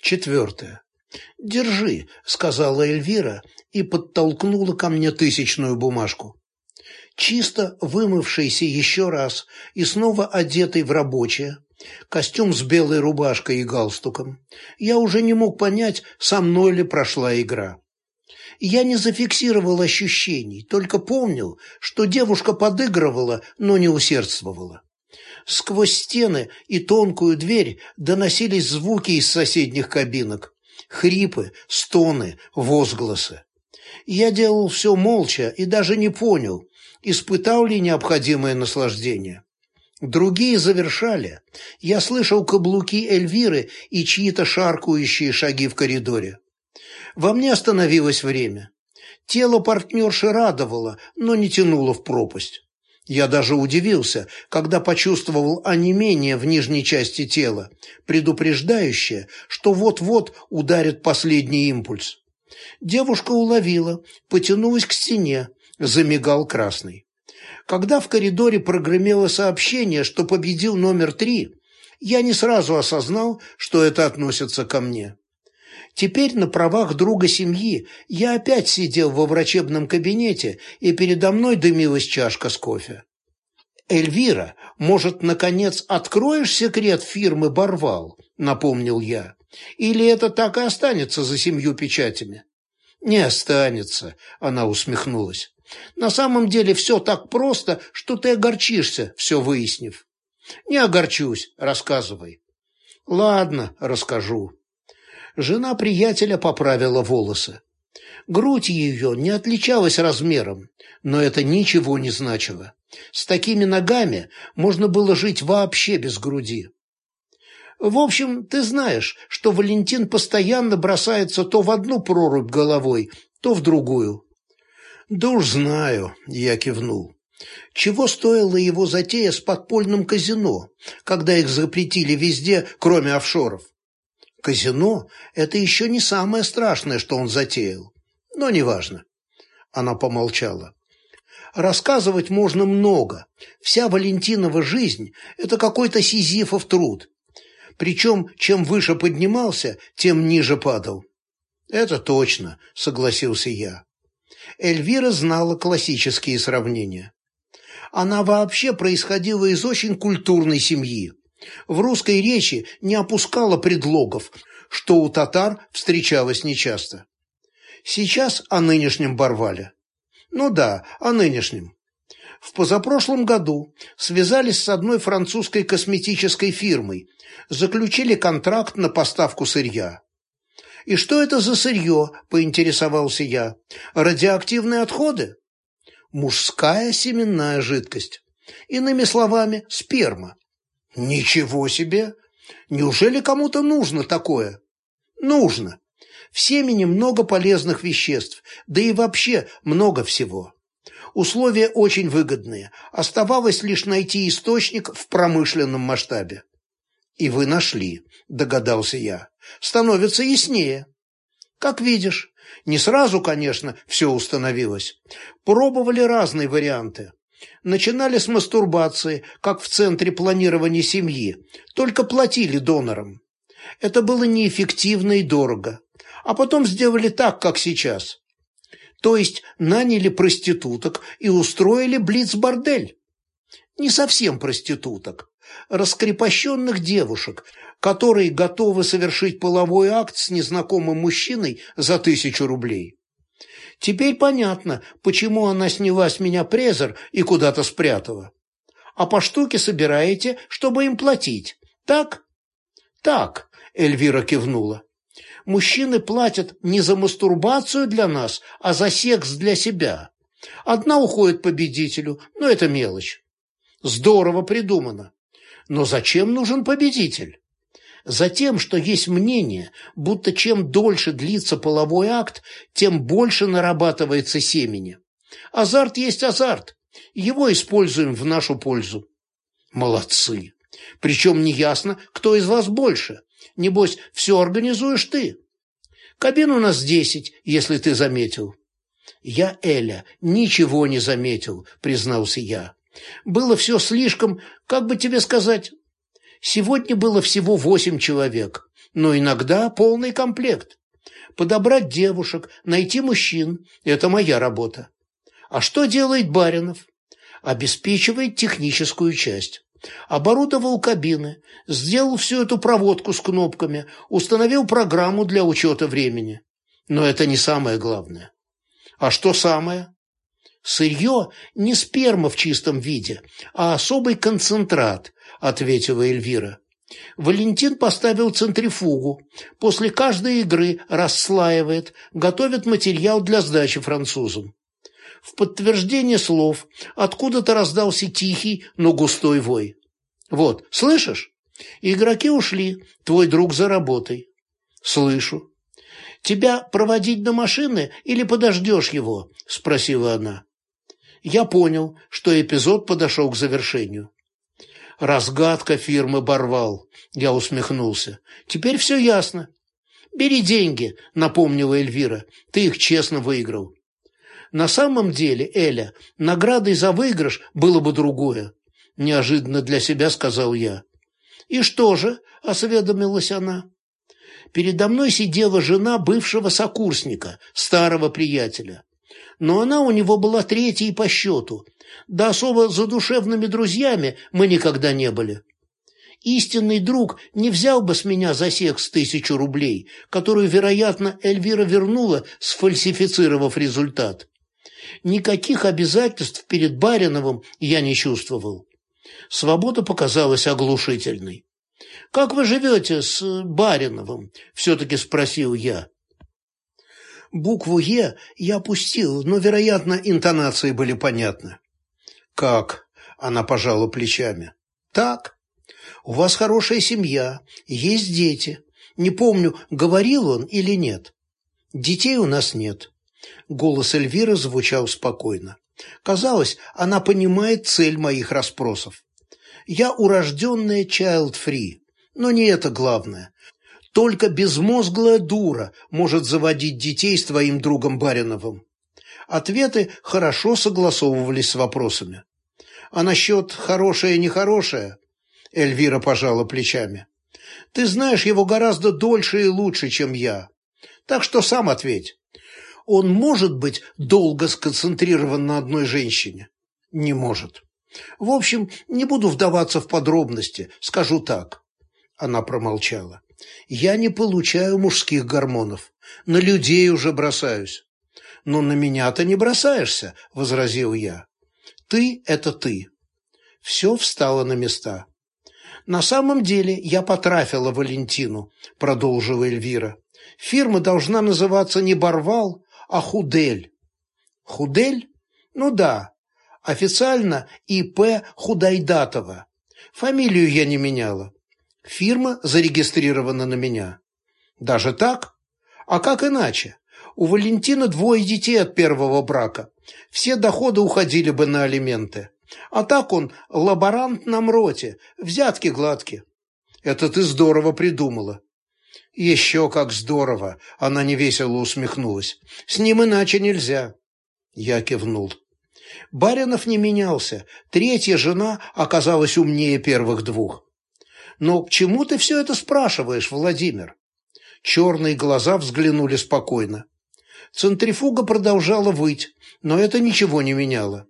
Четвертое. «Держи», — сказала Эльвира и подтолкнула ко мне тысячную бумажку. Чисто вымывшийся еще раз и снова одетый в рабочее, костюм с белой рубашкой и галстуком, я уже не мог понять, со мной ли прошла игра. Я не зафиксировал ощущений, только помнил, что девушка подыгрывала, но не усердствовала. Сквозь стены и тонкую дверь доносились звуки из соседних кабинок. Хрипы, стоны, возгласы. Я делал все молча и даже не понял, испытал ли необходимое наслаждение. Другие завершали. Я слышал каблуки Эльвиры и чьи-то шаркающие шаги в коридоре. Во мне остановилось время. Тело партнерши радовало, но не тянуло в пропасть. Я даже удивился, когда почувствовал онемение в нижней части тела, предупреждающее, что вот-вот ударит последний импульс. Девушка уловила, потянулась к стене, замигал красный. Когда в коридоре прогремело сообщение, что победил номер три, я не сразу осознал, что это относится ко мне. Теперь на правах друга семьи я опять сидел во врачебном кабинете, и передо мной дымилась чашка с кофе. «Эльвира, может, наконец откроешь секрет фирмы «Барвал»?» – напомнил я. «Или это так и останется за семью печатями?» «Не останется», – она усмехнулась. «На самом деле все так просто, что ты огорчишься, все выяснив». «Не огорчусь, рассказывай». «Ладно, расскажу». Жена приятеля поправила волосы. Грудь ее не отличалась размером, но это ничего не значило. С такими ногами можно было жить вообще без груди. В общем, ты знаешь, что Валентин постоянно бросается то в одну прорубь головой, то в другую. Да уж знаю, я кивнул. Чего стоила его затея с подпольным казино, когда их запретили везде, кроме офшоров? Казино – это еще не самое страшное, что он затеял. Но неважно. Она помолчала. Рассказывать можно много. Вся Валентинова жизнь – это какой-то сизифов труд. Причем, чем выше поднимался, тем ниже падал. «Это точно», – согласился я. Эльвира знала классические сравнения. Она вообще происходила из очень культурной семьи. В русской речи не опускала предлогов, что у татар встречалось нечасто. Сейчас о нынешнем Барвале. Ну да, о нынешнем. В позапрошлом году связались с одной французской косметической фирмой, заключили контракт на поставку сырья. «И что это за сырье?» – поинтересовался я. «Радиоактивные отходы?» «Мужская семенная жидкость. Иными словами, сперма». «Ничего себе! Неужели кому-то нужно такое?» «Нужно. В семени много полезных веществ, да и вообще много всего. Условия очень выгодные. Оставалось лишь найти источник в промышленном масштабе. «И вы нашли», – догадался я. «Становится яснее». «Как видишь, не сразу, конечно, все установилось. Пробовали разные варианты. Начинали с мастурбации, как в центре планирования семьи, только платили донорам. Это было неэффективно и дорого. А потом сделали так, как сейчас. То есть наняли проституток и устроили блиц-бордель. Не совсем проституток, раскрепощенных девушек, которые готовы совершить половой акт с незнакомым мужчиной за тысячу рублей. Теперь понятно, почему она сняла с меня презер и куда-то спрятала. А по штуке собираете, чтобы им платить, так? Так, Эльвира кивнула. Мужчины платят не за мастурбацию для нас, а за секс для себя. Одна уходит победителю, но это мелочь. Здорово придумано. Но зачем нужен победитель? Затем, что есть мнение, будто чем дольше длится половой акт, тем больше нарабатывается семени. Азарт есть азарт. Его используем в нашу пользу. Молодцы. Причем неясно, кто из вас больше. Небось, все организуешь ты. Кабин у нас десять, если ты заметил. Я, Эля, ничего не заметил, признался я. Было все слишком, как бы тебе сказать... Сегодня было всего восемь человек, но иногда полный комплект. Подобрать девушек, найти мужчин – это моя работа. А что делает Баринов? Обеспечивает техническую часть. Оборудовал кабины, сделал всю эту проводку с кнопками, установил программу для учета времени. Но это не самое главное. А что самое? Сырье не сперма в чистом виде, а особый концентрат, ответила Эльвира. Валентин поставил центрифугу. После каждой игры расслаивает, готовит материал для сдачи французам. В подтверждение слов откуда-то раздался тихий, но густой вой. «Вот, слышишь? Игроки ушли, твой друг за работой». «Слышу». «Тебя проводить до машины или подождешь его?» – спросила она. Я понял, что эпизод подошел к завершению. Разгадка фирмы Барвал. Я усмехнулся. Теперь все ясно. Бери деньги, напомнила Эльвира. Ты их честно выиграл. На самом деле, Эля, наградой за выигрыш было бы другое. Неожиданно для себя сказал я. И что же? Осведомилась она. Передо мной сидела жена бывшего сокурсника, старого приятеля. Но она у него была третьей по счету, да особо задушевными друзьями мы никогда не были. Истинный друг не взял бы с меня за секс тысячу рублей, которую, вероятно, Эльвира вернула, сфальсифицировав результат. Никаких обязательств перед Бариновым я не чувствовал. Свобода показалась оглушительной. «Как вы живете с Бариновым?» – все-таки спросил я. Букву «Е» я опустил, но, вероятно, интонации были понятны. «Как?» – она пожала плечами. «Так. У вас хорошая семья, есть дети. Не помню, говорил он или нет. Детей у нас нет». Голос Эльвиры звучал спокойно. Казалось, она понимает цель моих расспросов. «Я урожденная child-free, но не это главное. Только безмозглая дура может заводить детей с твоим другом Бариновым. Ответы хорошо согласовывались с вопросами. А насчет хорошее-нехорошее? Эльвира пожала плечами. Ты знаешь его гораздо дольше и лучше, чем я. Так что сам ответь. Он может быть долго сконцентрирован на одной женщине? Не может. В общем, не буду вдаваться в подробности, скажу так. Она промолчала. Я не получаю мужских гормонов. На людей уже бросаюсь. «Но на меня-то не бросаешься», — возразил я. «Ты — это ты». Все встало на места. «На самом деле я потрафила Валентину», — продолжила Эльвира. «Фирма должна называться не Барвал, а Худель». «Худель? Ну да. Официально ИП Худайдатова. Фамилию я не меняла. Фирма зарегистрирована на меня». «Даже так? А как иначе? У Валентина двое детей от первого брака. Все доходы уходили бы на алименты. А так он лаборант на мроте, взятки гладкие. Это ты здорово придумала. Еще как здорово, она невесело усмехнулась. С ним иначе нельзя. Я кивнул. Баринов не менялся. Третья жена оказалась умнее первых двух. Но к чему ты все это спрашиваешь, Владимир? Черные глаза взглянули спокойно. Центрифуга продолжала выть, но это ничего не меняло.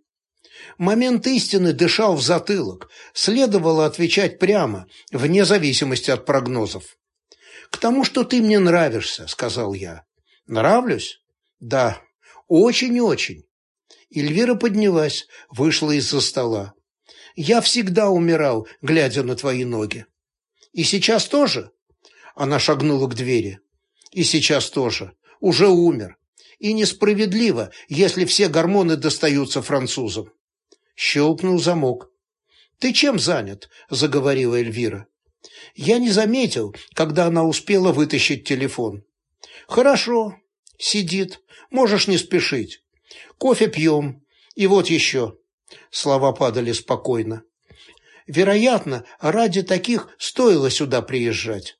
Момент истины дышал в затылок, следовало отвечать прямо, вне зависимости от прогнозов. «К тому, что ты мне нравишься», — сказал я. «Нравлюсь?» «Да, очень-очень». Эльвира поднялась, вышла из-за стола. «Я всегда умирал, глядя на твои ноги». «И сейчас тоже?» Она шагнула к двери. «И сейчас тоже. Уже умер и несправедливо, если все гормоны достаются французам. Щелкнул замок. «Ты чем занят?» – заговорила Эльвира. Я не заметил, когда она успела вытащить телефон. «Хорошо. Сидит. Можешь не спешить. Кофе пьем. И вот еще». Слова падали спокойно. «Вероятно, ради таких стоило сюда приезжать.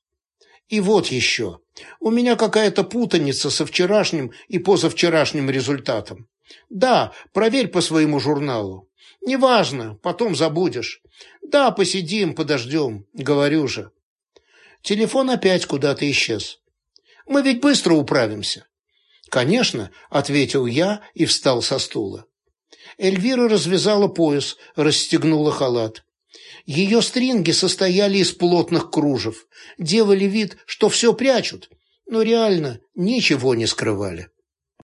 И вот еще. У меня какая-то путаница со вчерашним и позавчерашним результатом. Да, проверь по своему журналу. Неважно, потом забудешь. Да, посидим, подождем, говорю же. Телефон опять куда-то исчез. Мы ведь быстро управимся. «Конечно», — ответил я и встал со стула. Эльвира развязала пояс, расстегнула халат. Ее стринги состояли из плотных кружев, делали вид, что все прячут, но реально ничего не скрывали.